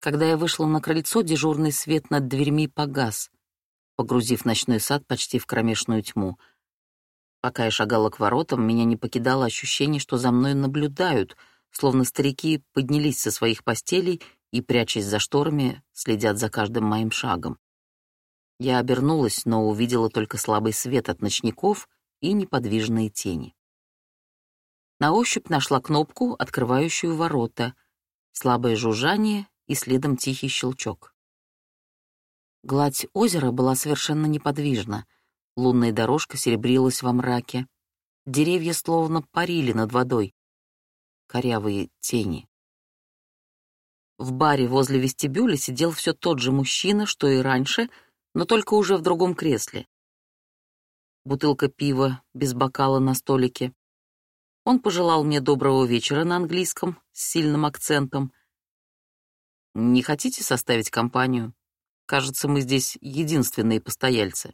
Когда я вышла на крыльцо, дежурный свет над дверьми погас, погрузив ночной сад почти в кромешную тьму. Пока я шагала к воротам, меня не покидало ощущение, что за мной наблюдают, словно старики поднялись со своих постелей и, прячась за шторами, следят за каждым моим шагом. Я обернулась, но увидела только слабый свет от ночников и неподвижные тени. На ощупь нашла кнопку, открывающую ворота, слабое жужжание и следом тихий щелчок. Гладь озера была совершенно неподвижна, лунная дорожка серебрилась во мраке, деревья словно парили над водой, корявые тени. В баре возле вестибюля сидел все тот же мужчина, что и раньше, но только уже в другом кресле. Бутылка пива без бокала на столике. Он пожелал мне доброго вечера на английском с сильным акцентом. «Не хотите составить компанию? Кажется, мы здесь единственные постояльцы».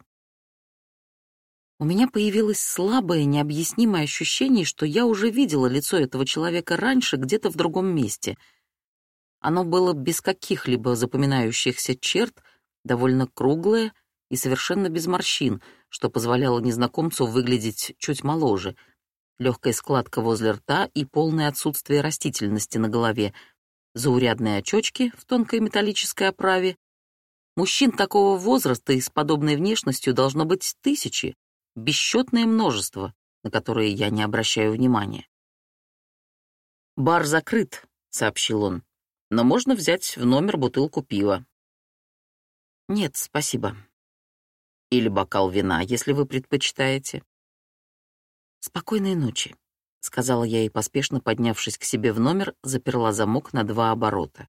У меня появилось слабое, необъяснимое ощущение, что я уже видела лицо этого человека раньше где-то в другом месте — оно было без каких-либо запоминающихся черт, довольно круглое и совершенно без морщин, что позволяло незнакомцу выглядеть чуть моложе. Легкая складка возле рта и полное отсутствие растительности на голове, заурядные очечки в тонкой металлической оправе. Мужчин такого возраста и с подобной внешностью должно быть тысячи, бесчетное множество, на которые я не обращаю внимания. «Бар закрыт», — сообщил он но можно взять в номер бутылку пива. Нет, спасибо. Или бокал вина, если вы предпочитаете. Спокойной ночи, сказала я и, поспешно поднявшись к себе в номер, заперла замок на два оборота.